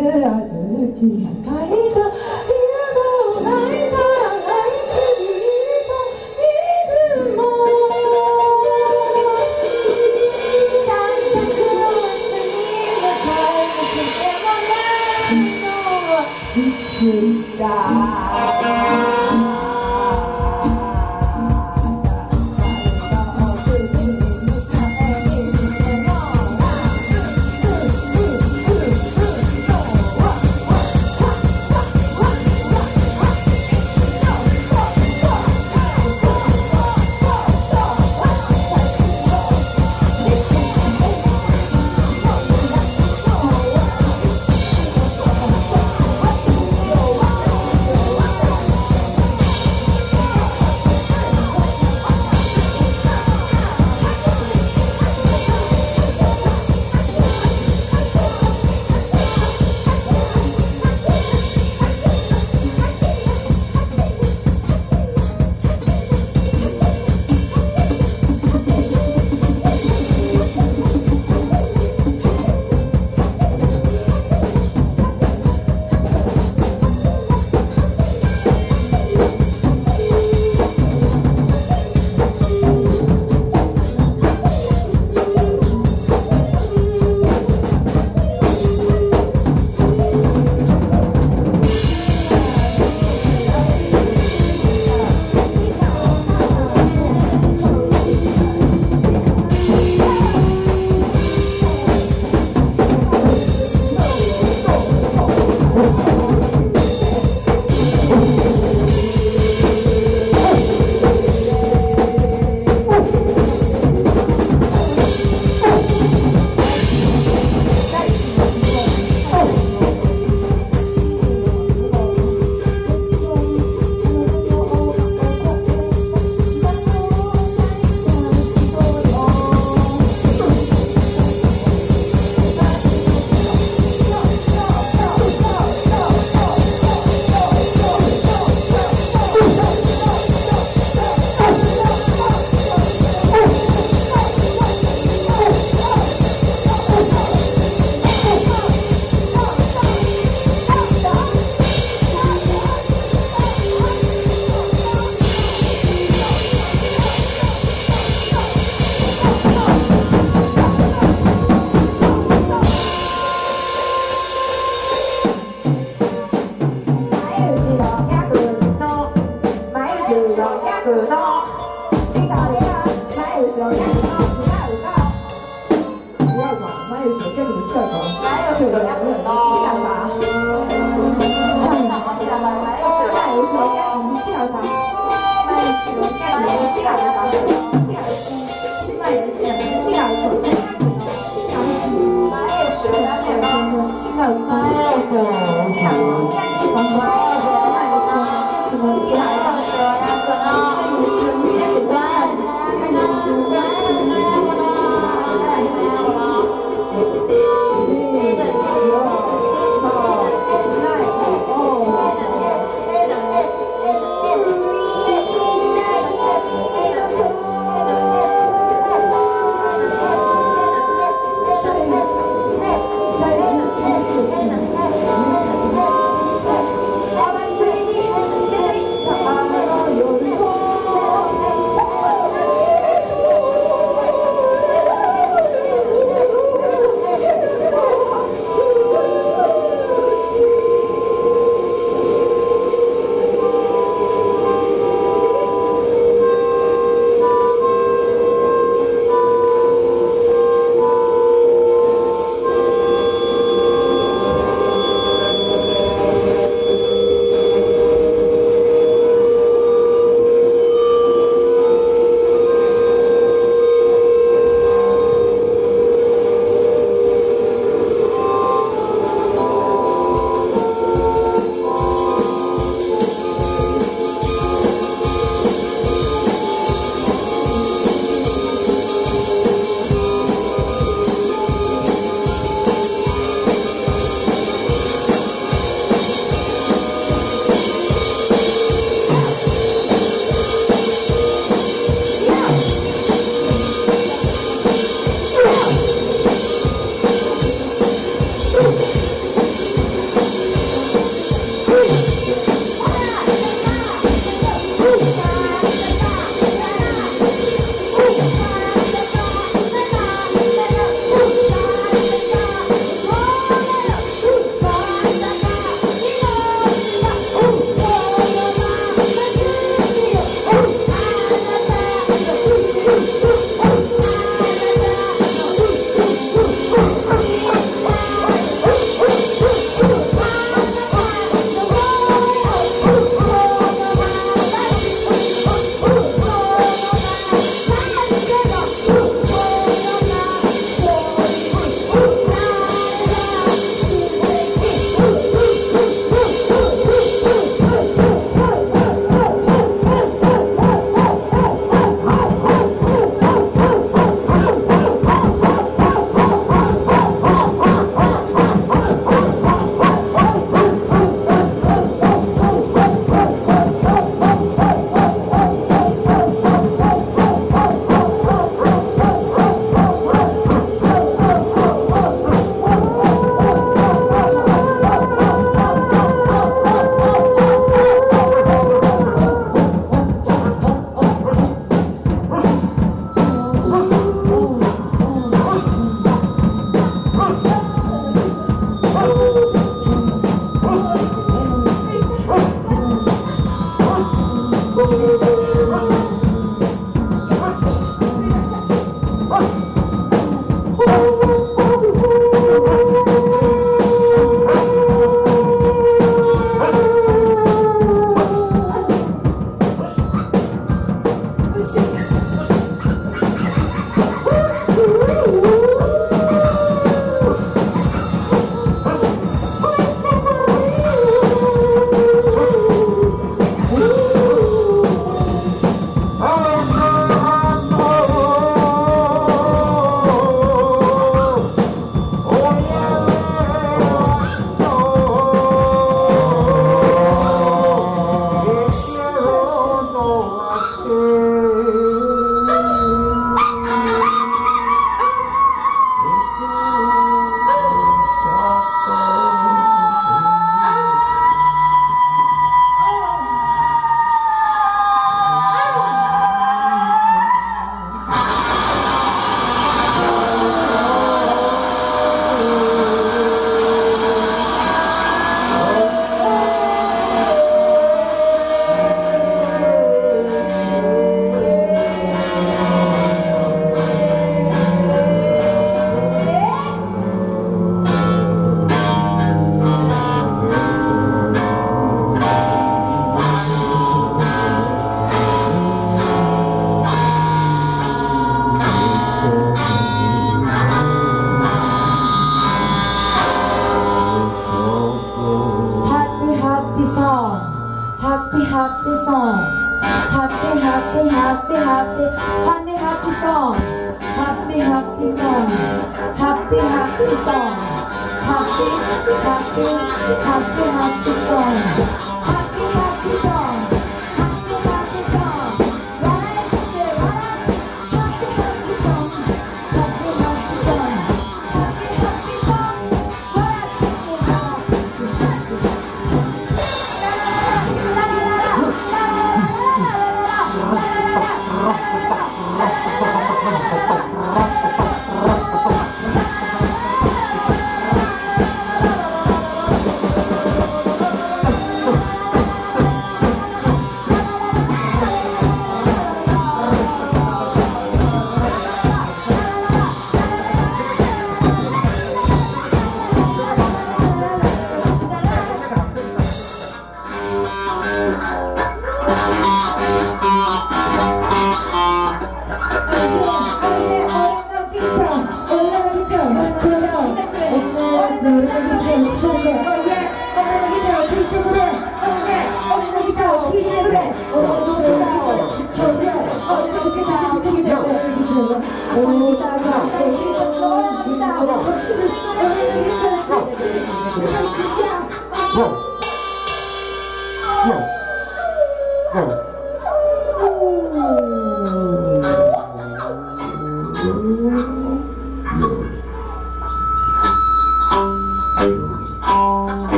ずあずち明かり三十七